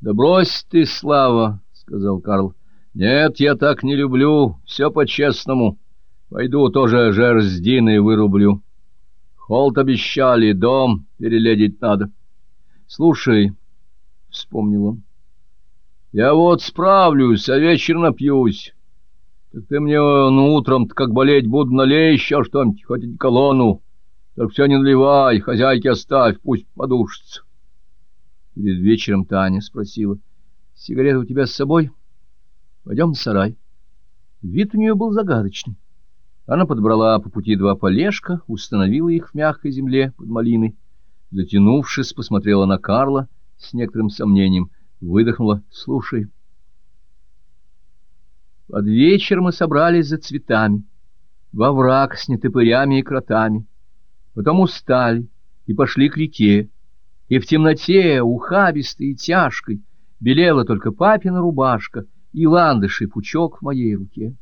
— Да брось ты, Слава, — сказал Карл. — Нет, я так не люблю, все по-честному. Пойду тоже жерздины вырублю. Холт обещали, дом переледить надо. — Слушай, — вспомнил он, — я вот справлюсь, а вечер напьюсь. Так ты мне ну, утром как болеть буду, налей еще что-нибудь, хоть и колонну. Только все не наливай, хозяйке оставь, пусть подушится. Перед вечером Таня спросила, — Сигареты у тебя с собой? Пойдем в сарай. Вид у нее был загадочный. Она подобрала по пути два полежка, установила их в мягкой земле под малиной. Затянувшись, посмотрела на Карла с некоторым сомнением, выдохнула, — Слушай, — под вечер мы собрались за цветами, во враг с нетопырями и кротами. Потом устали и пошли к реке, и в темноте, ухабистой и тяжкой, белела только папина рубашка и ландыший пучок в моей руке.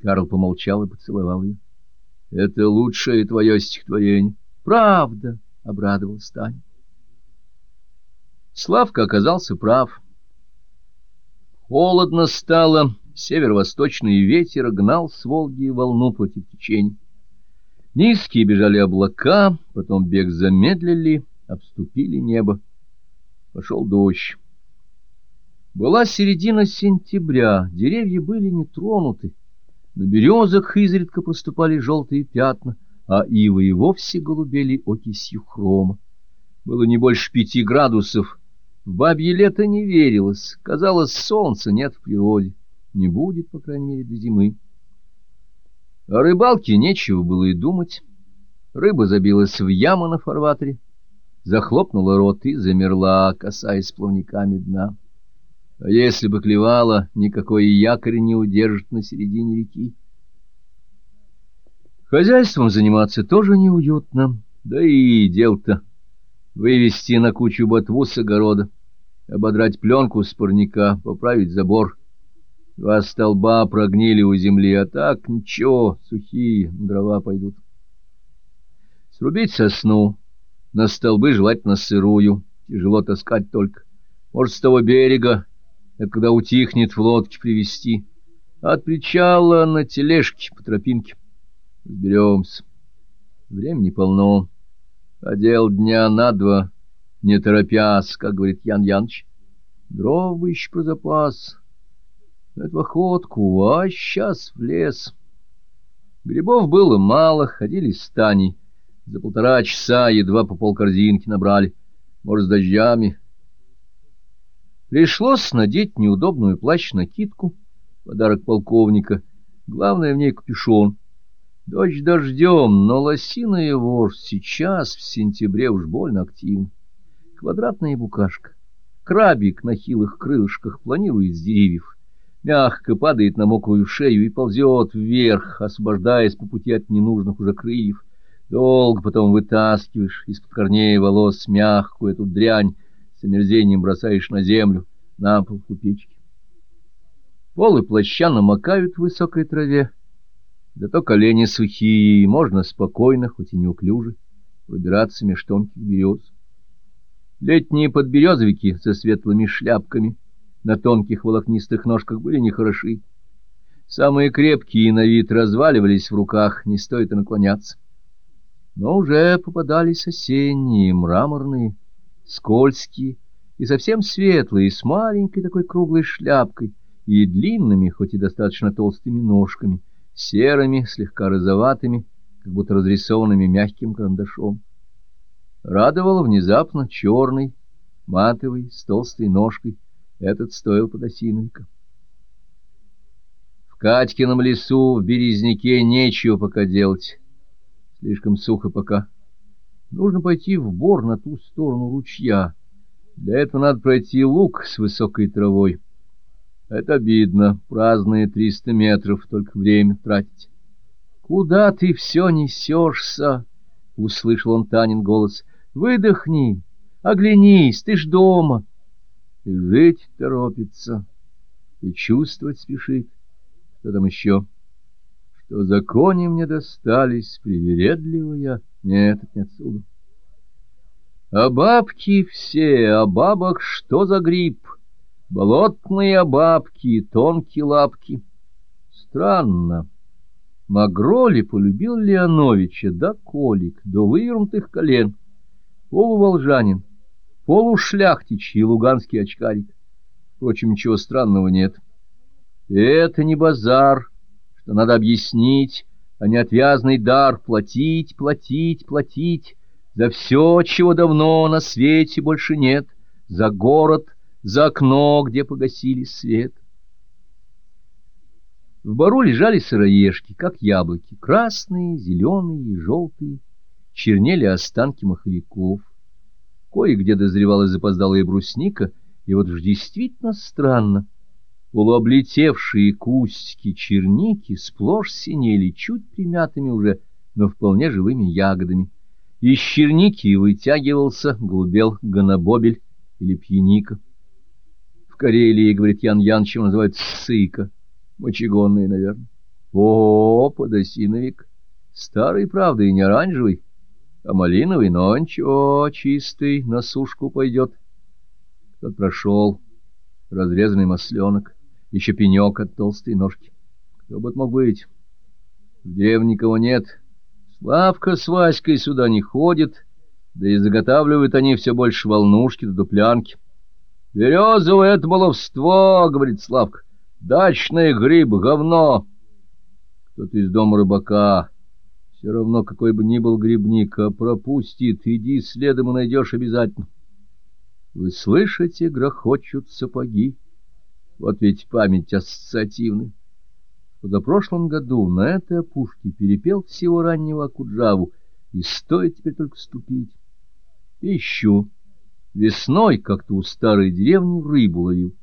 Карл помолчал и поцеловал ее. — Это лучшее твое стихотворение. — Правда, — обрадовалась Таня. Славка оказался прав. — Холодно стало, северо-восточный ветер гнал с Волги волну против течения. Низкие бежали облака, потом бег замедлили, обступили небо. Пошел дождь. Была середина сентября, деревья были не тронуты. На березах изредка проступали желтые пятна, а ивы и вовсе голубели окисью хрома. Было не больше пяти градусов, в бабье лето не верилось, казалось, солнца нет в природе, не будет, по крайней мере, до зимы. О рыбалке нечего было и думать. Рыба забилась в яму на фарватере, захлопнула рот и замерла, касаясь плавниками дна. А если бы клевала, никакой якорь не удержит на середине реки. Хозяйством заниматься тоже неуютно, да и дел-то вывести на кучу ботву с огорода ободрать пленку с парника, поправить забор. Два столба прогнили у земли, а так ничего, сухие дрова пойдут. Срубить сосну, на столбы желательно сырую, тяжело таскать только. Может, с того берега, это когда утихнет, в лодке привезти. От причала на тележке по тропинке. Разберемся. Времени полно, а дел дня на два — не торопясь, как говорит Ян Яныч. Дров бы еще про запас. Это в охотку, а сейчас в лес. Грибов было мало, ходили с Таней. За полтора часа едва по полкорзинки набрали. Может, с дождями. Пришлось надеть неудобную плащ-накидку, подарок полковника. Главное в ней капюшон. Дождь дождем, но лосиная вождь сейчас, в сентябре, уж больно активна квадратная букашка. Крабик на хилых крылышках планирует с деревьев, мягко падает на мокрую шею и ползет вверх, освобождаясь по пути от ненужных уже крыльев. Долго потом вытаскиваешь из-под корней волос мягкую эту дрянь, с омерзением бросаешь на землю, на пол купички. Полы плаща намокают в высокой траве, зато колени сухие, и можно спокойно, хоть и неуклюже, пробираться меж тонких берез. Летние подберезовики со светлыми шляпками на тонких волокнистых ножках были нехороши. Самые крепкие на вид разваливались в руках, не стоит и наклоняться. Но уже попадались осенние, мраморные, скользкие и совсем светлые, с маленькой такой круглой шляпкой и длинными, хоть и достаточно толстыми ножками, серыми, слегка розоватыми, как будто разрисованными мягким карандашом радовал внезапно черный, матовый, с толстой ножкой. Этот стоил подосиновика. В Катькином лесу, в Березняке, нечего пока делать. Слишком сухо пока. Нужно пойти в бор на ту сторону ручья. Для этого надо пройти луг с высокой травой. Это обидно, праздные триста метров, только время тратить. — Куда ты все несешься? — услышал он Танин голос — Выдохни, оглянись, ты ж дома. И жить торопится, и чувствовать спешит. Что там еще? Что законе мне достались, привередливая? Нет, не отсюда. А бабки все, а бабах что за гриб? Болотные бабки, тонкие лапки. Странно. Магроли полюбил Леоновича до колик, до вывернутых колен. Полуволжанин, полушляхтич и луганский очкарик. Впрочем, ничего странного нет. Это не базар, что надо объяснить, а неотвязный дар платить, платить, платить за все, чего давно на свете больше нет, за город, за окно, где погасили свет. В бару лежали сыроежки, как яблоки, красные, зеленые и желтые, чернели останки маховиков. Кое-где дозревала запоздалая брусника, и вот уж действительно странно. Полуоблетевшие кустики черники сплошь синели чуть примятыми уже, но вполне живыми ягодами. Из черники вытягивался, голубел гонобобель или пьяника. В Карелии, говорит Ян Яныч, его называют сыка, мочегонные, наверное. О, подосиновик, старый, правда, и не оранжевый, а малиновый, но ничего, чистый, на сушку пойдет. Тот прошел, разрезанный масленок, еще пенек от толстой ножки. Кто бы это мог быть? В деревне никого нет. Славка с Васькой сюда не ходит, да и заготавливают они все больше волнушки да дуплянки. «Березовое — это баловство», — говорит Славка. «Дачный гриб, говно». Кто-то из дома рыбака. Все равно, какой бы ни был грибник, а пропустит, иди следом и найдешь обязательно. Вы слышите, грохочут сапоги. Вот ведь память ассоциативная. В прошлом году на этой опушке перепел всего раннего Акуджаву, и стоит теперь только ступить. И еще Весной как-то у старой деревни рыбу ловил.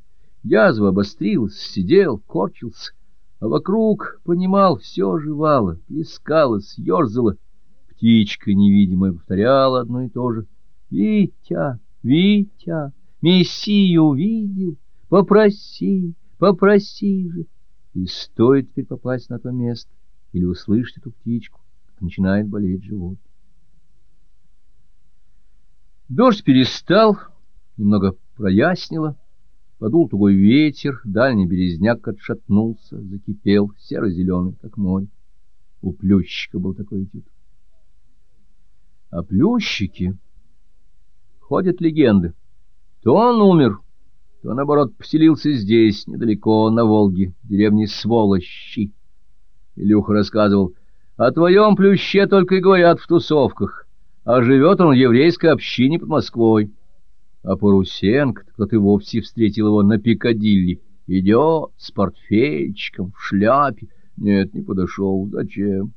Язва обострилась, сидел, корчился, а вокруг, понимал, все оживало, плескалось, ерзало. Птичка невидимая повторяла одно и то же. «Витя, Витя, Мессию увидел, попроси, попроси же!» И стоит теперь попасть на то место или услышать эту птичку, как начинает болеть живот. Дождь перестал, немного прояснило, подул тугой ветер, дальний березняк отшатнулся, закипел, серо-зеленый, как море. У плющика был такой этюд. А плющики ходят легенды. То он умер, то, наоборот, поселился здесь, недалеко, на Волге, в деревне Сволощи. Илюха рассказывал, о твоем плюще только и говорят в тусовках а живет он в еврейской общине под Москвой. А Парусенко, кто-то вовсе встретил его на Пикадилли. Идет с портфельчиком, в шляпе. Нет, не подошел. Зачем?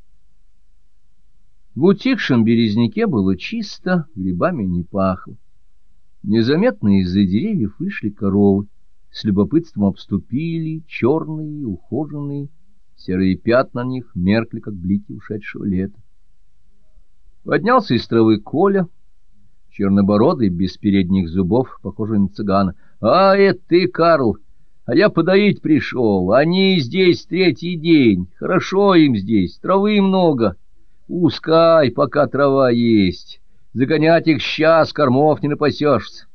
В утихшем березняке было чисто, грибами не пахло. Незаметно из-за деревьев вышли коровы, с любопытством обступили, черные, ухоженные, серые пятна на них меркли, как блики ушедшего лета. Поднялся из травы Коля, чернобородый, без передних зубов, похожий на цыгана. — А, это ты, Карл! А я подоить пришел. Они здесь третий день. Хорошо им здесь, травы много. Пускай, пока трава есть. Загонять их сейчас, кормов не напасешься.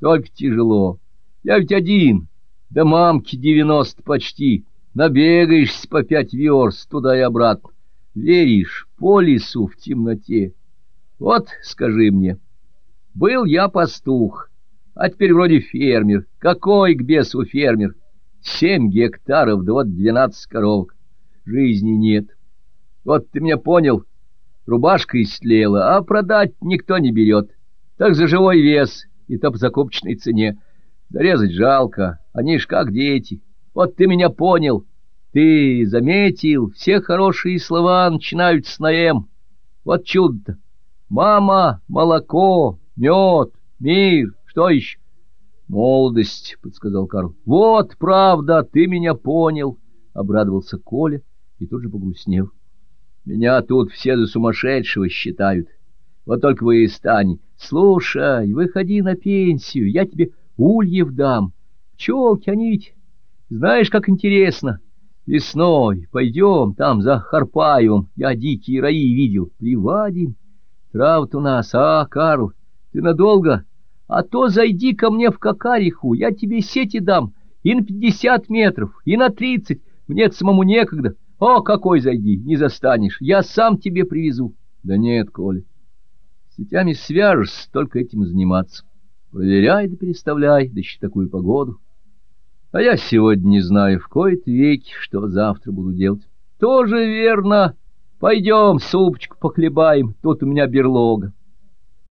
Только тяжело. Я ведь один, да мамки девяносто почти. Набегаешься по пять верст туда и обратно. Веришь, по лесу в темноте. Вот скажи мне, был я пастух, а теперь вроде фермер. Какой к бесу фермер? Семь гектаров, да вот двенадцать коровок. Жизни нет. Вот ты меня понял, рубашка истлела, а продать никто не берет. Так за живой вес, и то по закупочной цене. Зарезать жалко, они ж как дети. Вот ты меня понял. Ты заметил, все хорошие слова начинаются на «м». Вот чудо-то. Мама, молоко, мед, мир, что еще? Молодость, — подсказал Карл. Вот правда, ты меня понял, — обрадовался Коля и тут же погрустнел. Меня тут все за сумасшедшего считают. Вот только вы и стань. Слушай, выходи на пенсию, я тебе ульев дам. Пчелки, они ведь... Знаешь, как интересно. Весной пойдем там за Харпаевым, я дикие раи видел, привадим. Трав у нас, а, Карл, ты надолго? А то зайди ко мне в Кокариху, я тебе сети дам, и на пятьдесят метров, и на тридцать, мне самому некогда. О, какой зайди, не застанешь, я сам тебе привезу. Да нет, Коля, сетями свяжешься, только этим заниматься. Проверяй да переставляй, да еще такую погоду. А я сегодня не знаю, в кои-то веки, что завтра буду делать. Тоже верно. Пойдем, супочку похлебаем, тут у меня берлога.